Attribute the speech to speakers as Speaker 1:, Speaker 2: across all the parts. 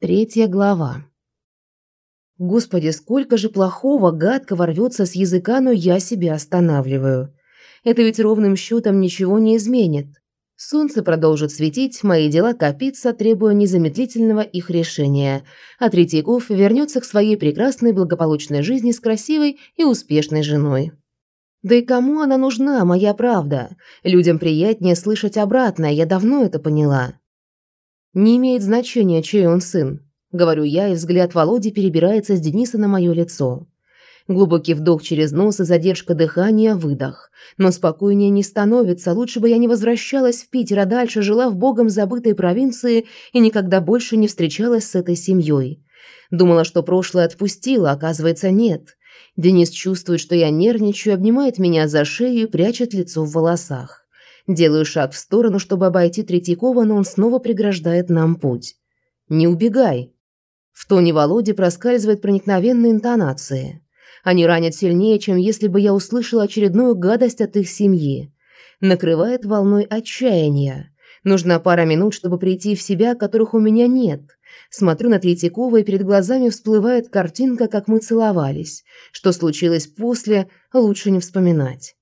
Speaker 1: Третья глава. Господи, сколько же плохого, гадкого рвется с языка, но я себя останавливаю. Это ведь ровным счетом ничего не изменит. Солнце продолжит светить, мои дела копиться, требуя незамедлительного их решения, а Третьяков вернется к своей прекрасной благополучной жизни с красивой и успешной женой. Да и кому она нужна, моя правда? Людям приятнее слышать обратное, я давно это поняла. Не имеет значения, чей он сын, говорю я, и взгляд Володи перебирается с Дениса на мое лицо. Глубокий вдох через нос и задержка дыхания, выдох. Но спокойнее не становится, лучше бы я не возвращалась в Питер, а дальше жила в богом забытой провинции и никогда больше не встречалась с этой семьей. Думала, что прошлое отпустила, оказывается, нет. Денис чувствует, что я нервничаю, обнимает меня за шею и прячет лицо в волосах. Делаю шаг в сторону, чтобы обойти Третьякова, но он снова преграждает нам путь. «Не убегай!» В тоне Володи проскальзывает проникновенные интонации. Они ранят сильнее, чем если бы я услышала очередную гадость от их семьи. Накрывает волной отчаяния. Нужна пара минут, чтобы прийти в себя, которых у меня нет. Смотрю на Третьякова, и перед глазами всплывает картинка, как мы целовались. Что случилось после, лучше не вспоминать.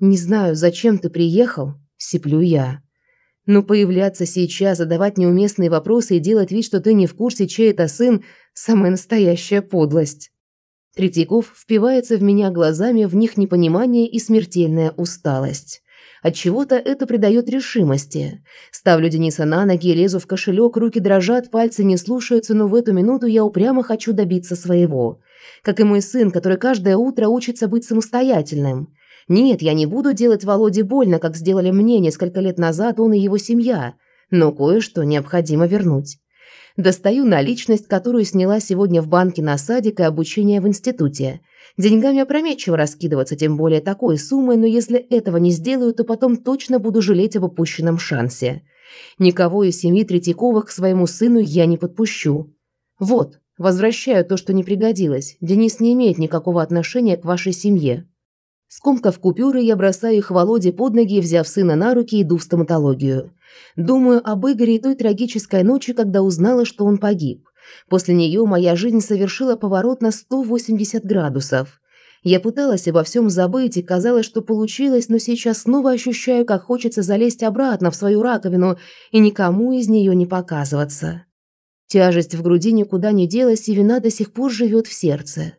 Speaker 1: «Не знаю, зачем ты приехал?» – сиплю я. Но появляться сейчас, задавать неуместные вопросы и делать вид, что ты не в курсе, чей это сын – самая настоящая подлость. Третьяков впивается в меня глазами, в них непонимание и смертельная усталость. От чего-то это придает решимости. Ставлю Дениса на ноги, лезу в кошелек, руки дрожат, пальцы не слушаются, но в эту минуту я упрямо хочу добиться своего. Как и мой сын, который каждое утро учится быть самостоятельным. Нет, я не буду делать Володе больно, как сделали мне несколько лет назад он и его семья, но кое-что необходимо вернуть. Достаю наличность, которую сняла сегодня в банке на садик и обучение в институте. Деньгами опрометчиво раскидываться, тем более такой суммой, но если этого не сделаю, то потом точно буду жалеть об упущенном шансе. Никого из семьи Третьяковых к своему сыну я не подпущу. Вот, возвращаю то, что не пригодилось. Денис не имеет никакого отношения к вашей семье. Скомкав купюры, я бросаю их Володе под ноги, взяв сына на руки, иду в стоматологию. Думаю об Игоре той трагической ночи, когда узнала, что он погиб. После нее моя жизнь совершила поворот на 180 градусов. Я пыталась обо всем забыть, и казалось, что получилось, но сейчас снова ощущаю, как хочется залезть обратно в свою раковину и никому из нее не показываться. Тяжесть в груди никуда не делась, и вина до сих пор живет в сердце.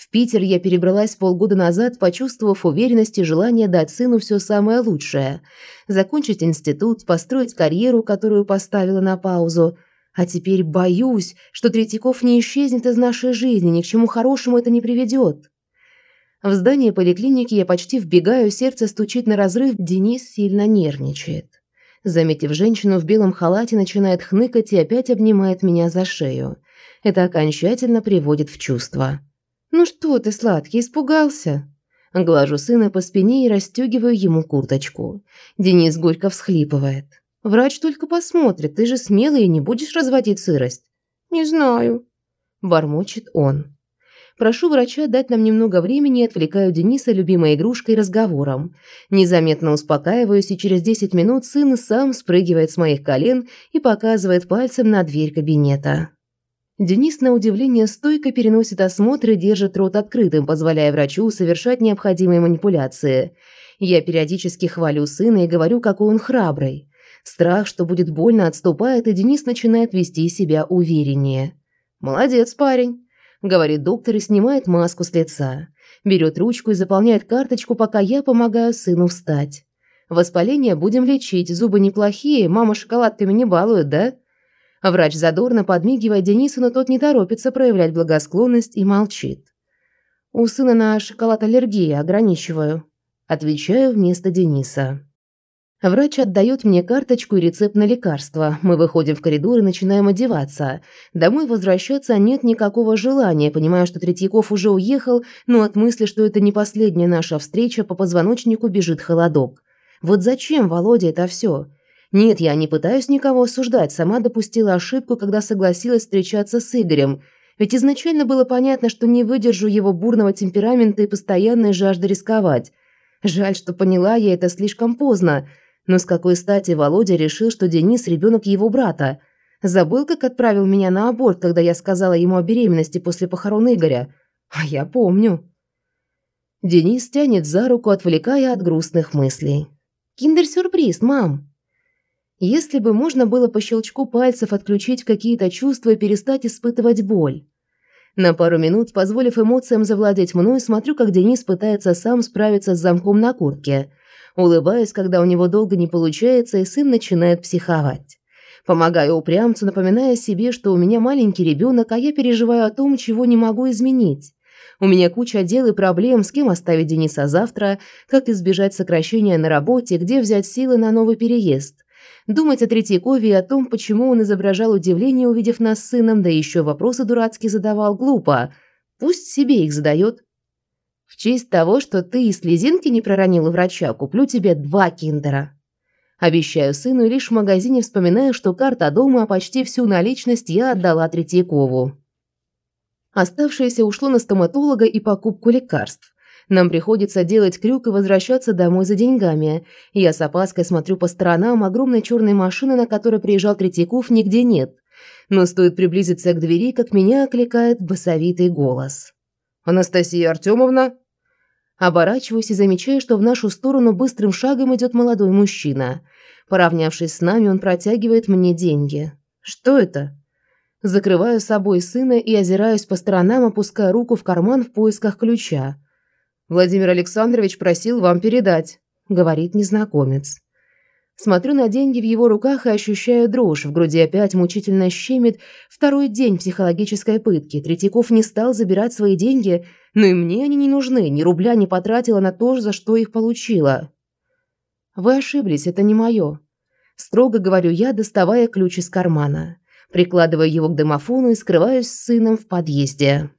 Speaker 1: В Питер я перебралась полгода назад, почувствовав уверенность и желание дать сыну все самое лучшее. Закончить институт, построить карьеру, которую поставила на паузу. А теперь боюсь, что Третьяков не исчезнет из нашей жизни, ни к чему хорошему это не приведет. В здание поликлиники я почти вбегаю, сердце стучит на разрыв, Денис сильно нервничает. Заметив женщину в белом халате, начинает хныкать и опять обнимает меня за шею. Это окончательно приводит в чувство. «Ну что ты, сладкий, испугался?» Глажу сына по спине и расстегиваю ему курточку. Денис горько всхлипывает. «Врач только посмотрит, ты же смелый и не будешь разводить сырость». «Не знаю», – бормочет он. Прошу врача дать нам немного времени и отвлекаю Дениса любимой игрушкой разговором. Незаметно успокаиваюсь, и через 10 минут сын сам спрыгивает с моих колен и показывает пальцем на дверь кабинета. Денис, на удивление, стойко переносит осмотр и держит рот открытым, позволяя врачу совершать необходимые манипуляции. Я периодически хвалю сына и говорю, какой он храбрый. Страх, что будет больно, отступает, и Денис начинает вести себя увереннее. «Молодец, парень», – говорит доктор и снимает маску с лица. Берет ручку и заполняет карточку, пока я помогаю сыну встать. «Воспаление будем лечить, зубы неплохие, мама шоколадками не балует, да?» Врач задорно подмигивает Денису, но тот не торопится проявлять благосклонность и молчит. «У сына на шоколад аллергия, ограничиваю», – отвечаю вместо Дениса. Врач отдает мне карточку и рецепт на лекарство. Мы выходим в коридор и начинаем одеваться. Домой возвращаться нет никакого желания, понимая, что Третьяков уже уехал, но от мысли, что это не последняя наша встреча, по позвоночнику бежит холодок. Вот зачем, Володя, это все? Нет, я не пытаюсь никого осуждать, сама допустила ошибку, когда согласилась встречаться с Игорем. Ведь изначально было понятно, что не выдержу его бурного темперамента и постоянной жажды рисковать. Жаль, что поняла я это слишком поздно. Но с какой стати Володя решил, что Денис – ребенок его брата? Забыл, как отправил меня на аборт, когда я сказала ему о беременности после похорон Игоря? А я помню. Денис тянет за руку, отвлекая от грустных мыслей. «Киндер-сюрприз, мам!» Если бы можно было по щелчку пальцев отключить какие-то чувства и перестать испытывать боль. На пару минут, позволив эмоциям завладеть мной, смотрю, как Денис пытается сам справиться с замком на куртке. Улыбаюсь, когда у него долго не получается, и сын начинает психовать. Помогаю упрямцу, напоминая себе, что у меня маленький ребенок, а я переживаю о том, чего не могу изменить. У меня куча дел и проблем, с кем оставить Дениса завтра, как избежать сокращения на работе, где взять силы на новый переезд. Думать о Третьякове и о том, почему он изображал удивление, увидев нас с сыном, да еще вопросы дурацкие задавал, глупо. Пусть себе их задает. В честь того, что ты и слезинки не проронил у врача, куплю тебе два киндера. Обещаю сыну, лишь в магазине вспоминаю, что карта дома, а почти всю наличность я отдала Третьякову. Оставшееся ушло на стоматолога и покупку лекарств. Нам приходится делать крюк и возвращаться домой за деньгами. Я с опаской смотрю по сторонам, огромной черной машины, на которой приезжал Третьяков, нигде нет. Но стоит приблизиться к двери, как меня окликает басовитый голос. «Анастасия Артемовна?» Оборачиваюсь и замечаю, что в нашу сторону быстрым шагом идет молодой мужчина. Поравнявшись с нами, он протягивает мне деньги. «Что это?» Закрываю собой сына и озираюсь по сторонам, опуская руку в карман в поисках ключа. «Владимир Александрович просил вам передать», — говорит незнакомец. Смотрю на деньги в его руках и ощущаю дрожь. В груди опять мучительно щемит второй день психологической пытки. Третьяков не стал забирать свои деньги, но и мне они не нужны. Ни рубля не потратила на то, за что их получила. «Вы ошиблись, это не мое», — строго говорю я, доставая ключ из кармана. Прикладываю его к домофону и скрываюсь с сыном в подъезде.